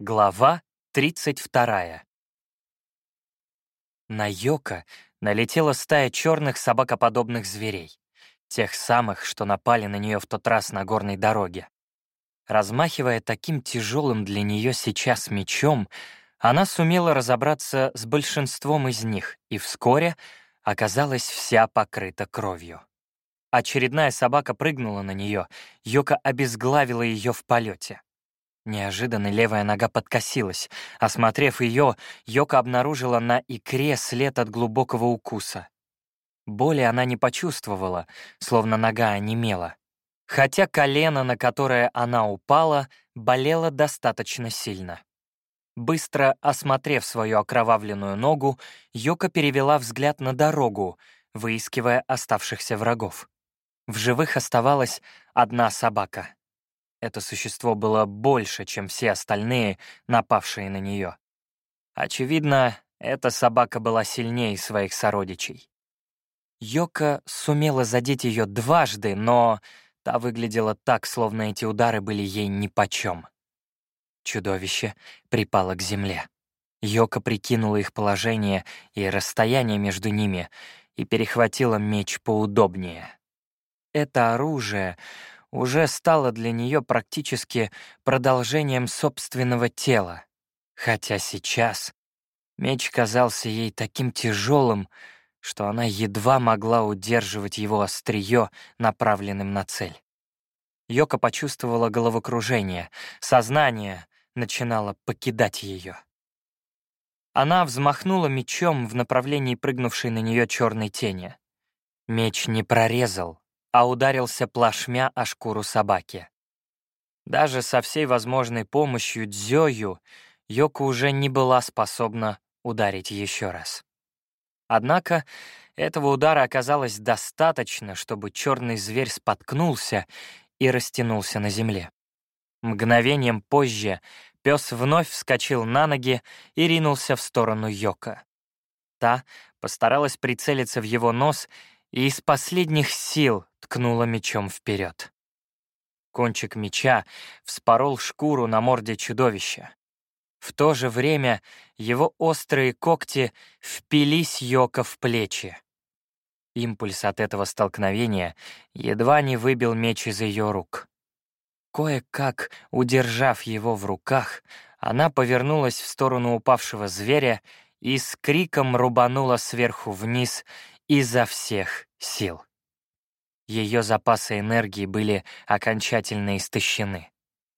Глава 32. На Йока налетела стая черных собакоподобных зверей, тех самых, что напали на нее в тот раз на горной дороге. Размахивая таким тяжелым для нее сейчас мечом, она сумела разобраться с большинством из них и вскоре оказалась вся покрыта кровью. Очередная собака прыгнула на нее, Йока обезглавила ее в полете. Неожиданно левая нога подкосилась. Осмотрев ее, Йока обнаружила на икре след от глубокого укуса. Боли она не почувствовала, словно нога онемела. Хотя колено, на которое она упала, болело достаточно сильно. Быстро осмотрев свою окровавленную ногу, Йока перевела взгляд на дорогу, выискивая оставшихся врагов. В живых оставалась одна собака — это существо было больше, чем все остальные, напавшие на нее. Очевидно, эта собака была сильнее своих сородичей. Йока сумела задеть ее дважды, но та выглядела так, словно эти удары были ей нипочем. Чудовище припало к земле. Йока прикинула их положение и расстояние между ними и перехватила меч поудобнее. Это оружие уже стало для нее практически продолжением собственного тела, хотя сейчас меч казался ей таким тяжелым, что она едва могла удерживать его острие, направленным на цель. Йока почувствовала головокружение, сознание начинало покидать ее. Она взмахнула мечом в направлении прыгнувшей на нее черной тени. Меч не прорезал, а ударился плашмя о шкуру собаки. Даже со всей возможной помощью Дзёю Йока уже не была способна ударить еще раз. Однако этого удара оказалось достаточно, чтобы черный зверь споткнулся и растянулся на земле. Мгновением позже пес вновь вскочил на ноги и ринулся в сторону Йока. Та постаралась прицелиться в его нос и из последних сил ткнула мечом вперед. Кончик меча вспорол шкуру на морде чудовища. В то же время его острые когти впились Йока в плечи. Импульс от этого столкновения едва не выбил меч из ее рук. Кое-как, удержав его в руках, она повернулась в сторону упавшего зверя и с криком рубанула сверху вниз изо всех сил. Ее запасы энергии были окончательно истощены.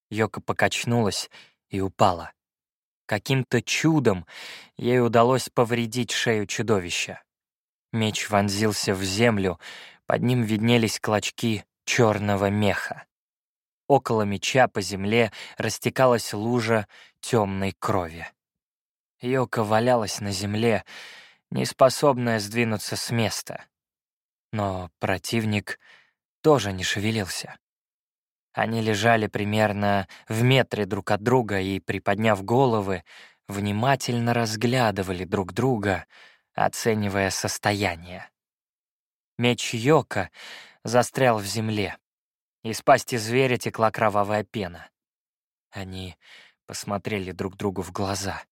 Йока покачнулась и упала. Каким-то чудом ей удалось повредить шею чудовища. Меч вонзился в землю, под ним виднелись клочки черного меха. Около меча по земле растекалась лужа темной крови. Йока валялась на земле, неспособная сдвинуться с места. Но противник тоже не шевелился. Они лежали примерно в метре друг от друга и, приподняв головы, внимательно разглядывали друг друга, оценивая состояние. Меч Йока застрял в земле. Из пасти зверя текла кровавая пена. Они посмотрели друг другу в глаза.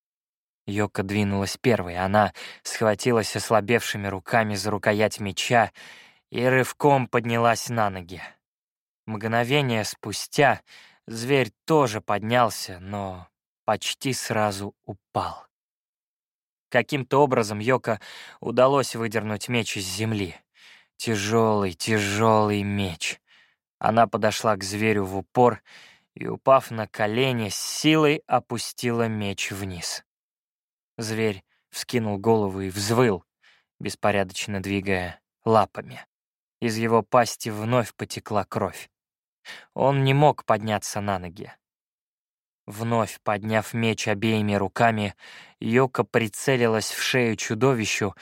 Йока двинулась первой. Она схватилась ослабевшими руками за рукоять меча и рывком поднялась на ноги. Мгновение спустя зверь тоже поднялся, но почти сразу упал. Каким-то образом Йока удалось выдернуть меч из земли. Тяжелый, тяжелый меч. Она подошла к зверю в упор и, упав на колени, с силой опустила меч вниз. Зверь вскинул голову и взвыл, беспорядочно двигая лапами. Из его пасти вновь потекла кровь. Он не мог подняться на ноги. Вновь подняв меч обеими руками, Йока прицелилась в шею чудовищу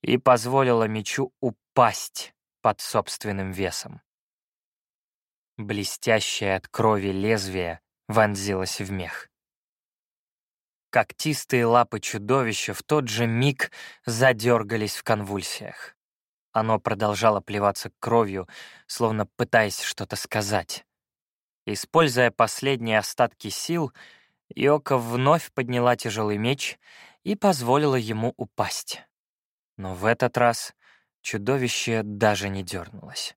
и позволила мечу упасть под собственным весом. Блестящее от крови лезвие вонзилось в мех. Когтистые лапы чудовища в тот же миг задергались в конвульсиях. Оно продолжало плеваться кровью, словно пытаясь что-то сказать. Используя последние остатки сил, Йока вновь подняла тяжелый меч и позволила ему упасть. Но в этот раз чудовище даже не дернулось.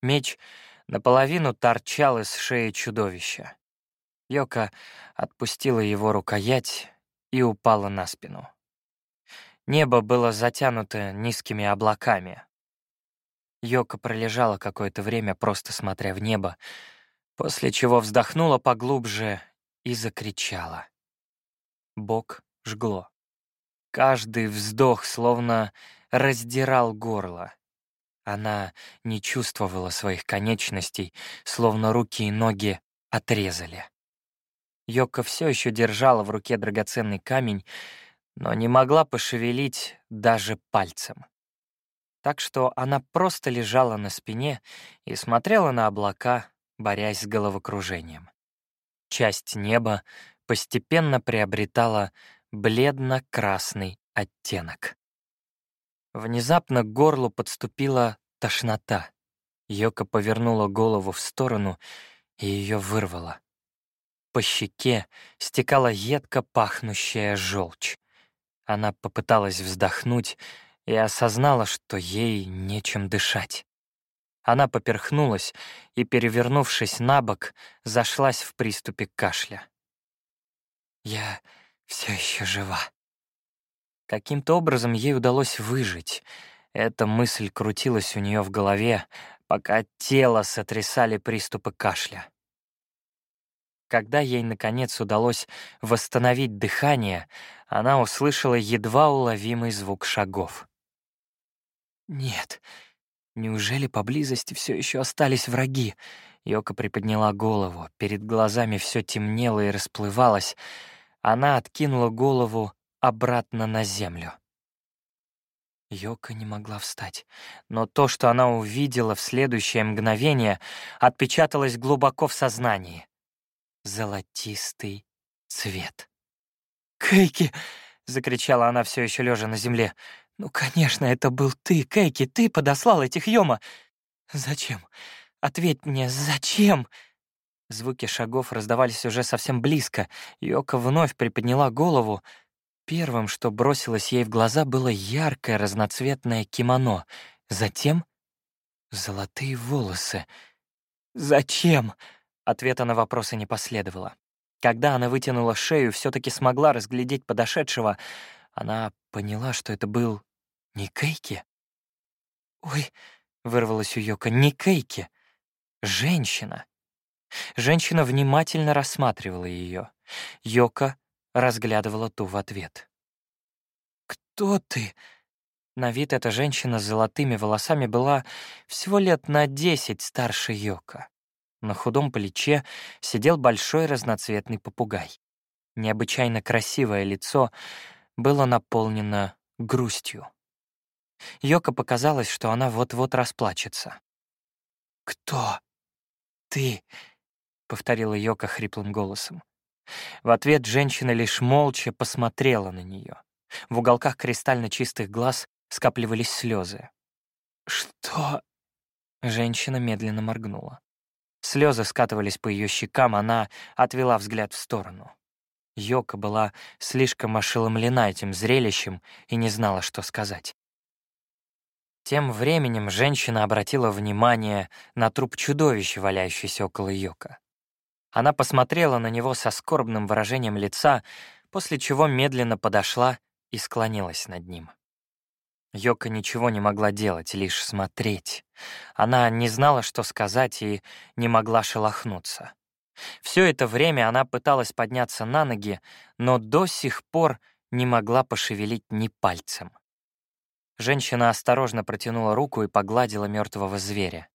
Меч наполовину торчал из шеи чудовища. Йока отпустила его рукоять и упала на спину. Небо было затянуто низкими облаками. Йока пролежала какое-то время, просто смотря в небо, после чего вздохнула поглубже и закричала. Бок жгло. Каждый вздох словно раздирал горло. Она не чувствовала своих конечностей, словно руки и ноги отрезали. Йока все еще держала в руке драгоценный камень, но не могла пошевелить даже пальцем. Так что она просто лежала на спине и смотрела на облака, борясь с головокружением. Часть неба постепенно приобретала бледно-красный оттенок. Внезапно к горлу подступила тошнота. Йока повернула голову в сторону, и ее вырвало. По щеке стекала едко пахнущая желчь. Она попыталась вздохнуть и осознала, что ей нечем дышать. Она поперхнулась и, перевернувшись на бок, зашлась в приступе кашля. «Я все еще жива». Каким-то образом ей удалось выжить. Эта мысль крутилась у нее в голове, пока тело сотрясали приступы кашля. Когда ей, наконец, удалось восстановить дыхание, она услышала едва уловимый звук шагов. «Нет, неужели поблизости все еще остались враги?» Йока приподняла голову, перед глазами все темнело и расплывалось. Она откинула голову обратно на землю. Йока не могла встать, но то, что она увидела в следующее мгновение, отпечаталось глубоко в сознании золотистый цвет. «Кейки!» — закричала она все еще лежа на земле. «Ну, конечно, это был ты, Кейки, ты подослал этих Йома! Зачем? Ответь мне, зачем?» Звуки шагов раздавались уже совсем близко. Йока вновь приподняла голову. Первым, что бросилось ей в глаза, было яркое разноцветное кимоно. Затем — золотые волосы. «Зачем?» Ответа на вопросы не последовало. Когда она вытянула шею, все таки смогла разглядеть подошедшего, она поняла, что это был не Кейки. «Ой», — вырвалась у Йока, — «не Кейки, женщина». Женщина внимательно рассматривала ее. Йока разглядывала ту в ответ. «Кто ты?» На вид эта женщина с золотыми волосами была всего лет на десять старше Йока. На худом плече сидел большой разноцветный попугай. Необычайно красивое лицо было наполнено грустью. Йока показалось, что она вот-вот расплачется. «Кто ты?» — повторила Йока хриплым голосом. В ответ женщина лишь молча посмотрела на нее. В уголках кристально чистых глаз скапливались слезы. «Что?» Женщина медленно моргнула. Слезы скатывались по ее щекам, она отвела взгляд в сторону. Йока была слишком ошеломлена этим зрелищем и не знала, что сказать. Тем временем женщина обратила внимание на труп чудовища, валяющийся около Йока. Она посмотрела на него со скорбным выражением лица, после чего медленно подошла и склонилась над ним. Йока ничего не могла делать, лишь смотреть. Она не знала, что сказать, и не могла шелохнуться. Все это время она пыталась подняться на ноги, но до сих пор не могла пошевелить ни пальцем. Женщина осторожно протянула руку и погладила мертвого зверя.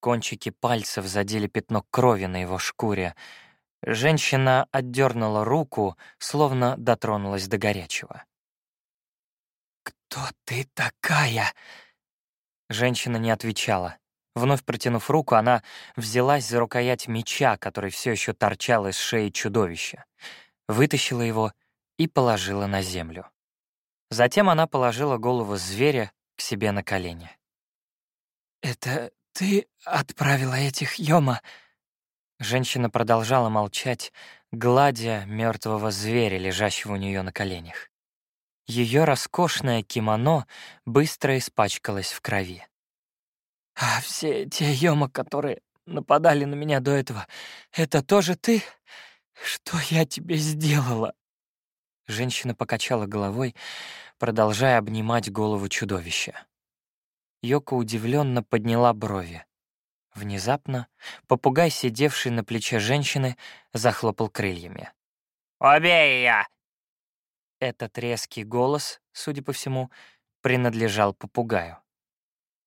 Кончики пальцев задели пятно крови на его шкуре. Женщина отдернула руку, словно дотронулась до горячего. «Кто ты такая?» Женщина не отвечала. Вновь протянув руку, она взялась за рукоять меча, который все еще торчал из шеи чудовища, вытащила его и положила на землю. Затем она положила голову зверя к себе на колени. «Это ты отправила этих Йома?» Женщина продолжала молчать, гладя мертвого зверя, лежащего у нее на коленях. Ее роскошное кимоно быстро испачкалось в крови. «А все те йома, которые нападали на меня до этого, это тоже ты? Что я тебе сделала?» Женщина покачала головой, продолжая обнимать голову чудовища. Йока удивленно подняла брови. Внезапно попугай, сидевший на плече женщины, захлопал крыльями. «Убей ее!» Этот резкий голос, судя по всему, принадлежал попугаю.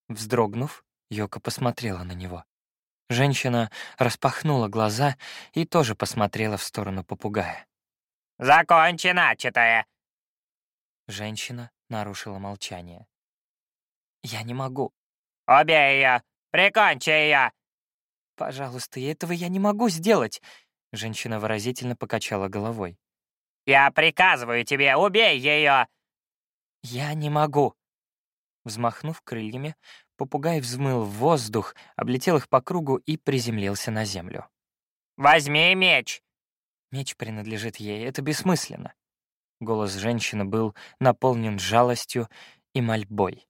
Вздрогнув, Йока посмотрела на него. Женщина распахнула глаза и тоже посмотрела в сторону попугая. «Закончи начатое!» Женщина нарушила молчание. «Я не могу». «Убей ее! Прикончи ее!» «Пожалуйста, этого я не могу сделать!» Женщина выразительно покачала головой. «Я приказываю тебе, убей ее!» «Я не могу!» Взмахнув крыльями, попугай взмыл в воздух, облетел их по кругу и приземлился на землю. «Возьми меч!» Меч принадлежит ей, это бессмысленно. Голос женщины был наполнен жалостью и мольбой.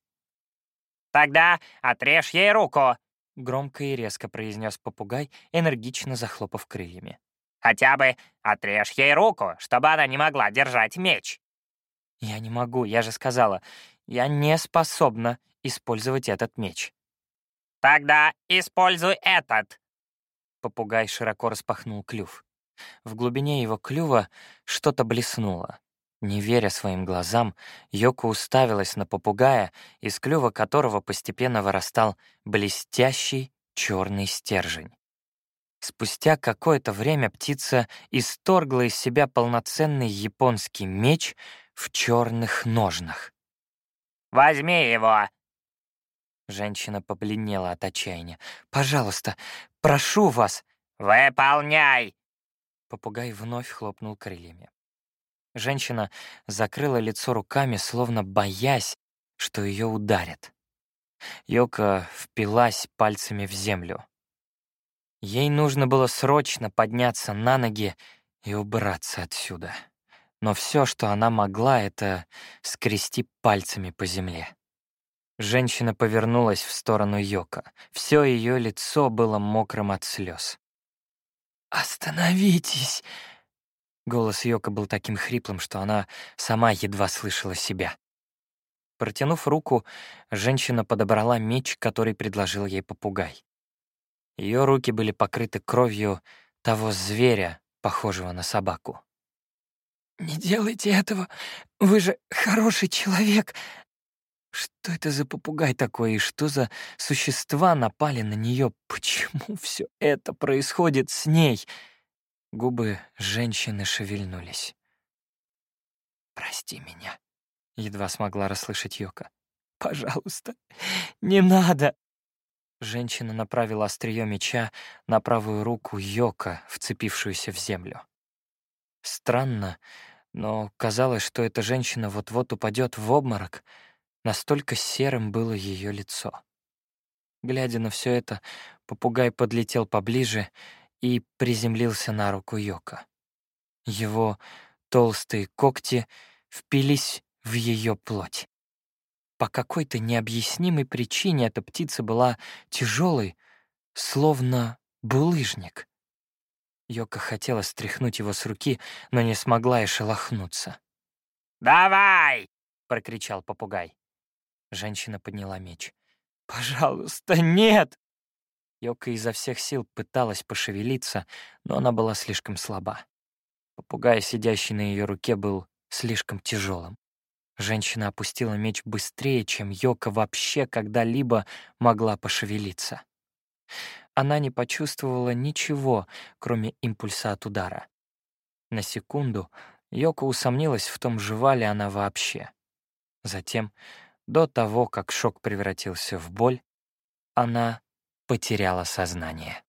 «Тогда отрежь ей руку!» — громко и резко произнес попугай, энергично захлопав крыльями. «Хотя бы отрежь ей руку, чтобы она не могла держать меч!» «Я не могу, я же сказала, я не способна использовать этот меч». «Тогда используй этот!» Попугай широко распахнул клюв. В глубине его клюва что-то блеснуло. Не веря своим глазам, Йоко уставилась на попугая, из клюва которого постепенно вырастал блестящий черный стержень. Спустя какое-то время птица исторгла из себя полноценный японский меч в черных ножнах. «Возьми его!» Женщина побледнела от отчаяния. «Пожалуйста, прошу вас!» «Выполняй!» Попугай вновь хлопнул крыльями. Женщина закрыла лицо руками, словно боясь, что ее ударят. Йока впилась пальцами в землю. Ей нужно было срочно подняться на ноги и убраться отсюда. Но все, что она могла, — это скрести пальцами по земле. Женщина повернулась в сторону Йока. Все ее лицо было мокрым от слез. «Остановитесь!» Голос Йока был таким хриплым, что она сама едва слышала себя. Протянув руку, женщина подобрала меч, который предложил ей попугай. Ее руки были покрыты кровью того зверя, похожего на собаку. «Не делайте этого! Вы же хороший человек!» Что это за попугай такой, и что за существа напали на нее? Почему все это происходит с ней? Губы женщины шевельнулись. «Прости меня», — едва смогла расслышать Йока. «Пожалуйста, не надо!» Женщина направила острие меча на правую руку Йока, вцепившуюся в землю. Странно, но казалось, что эта женщина вот-вот упадет в обморок, настолько серым было ее лицо. Глядя на все это, попугай подлетел поближе и приземлился на руку Йока. Его толстые когти впились в ее плоть. По какой-то необъяснимой причине эта птица была тяжелой, словно булыжник. Йока хотела стряхнуть его с руки, но не смогла и шелохнуться. «Давай!» — прокричал попугай. Женщина подняла меч. «Пожалуйста, нет!» Йока изо всех сил пыталась пошевелиться, но она была слишком слаба. Попугай, сидящий на ее руке, был слишком тяжелым. Женщина опустила меч быстрее, чем Йока вообще когда-либо могла пошевелиться. Она не почувствовала ничего, кроме импульса от удара. На секунду Йока усомнилась в том, жива ли она вообще. Затем, до того, как шок превратился в боль, она потеряла сознание.